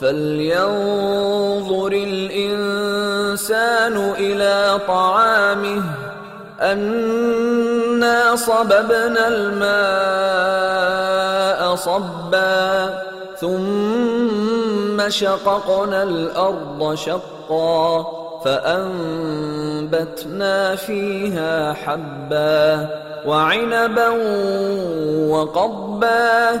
فلينظر الانسان إلى طعامه انا صببنا الماء صبا ثم شققنا الأرض شقا فانبتنا فيها حبا وعنبا وقضبا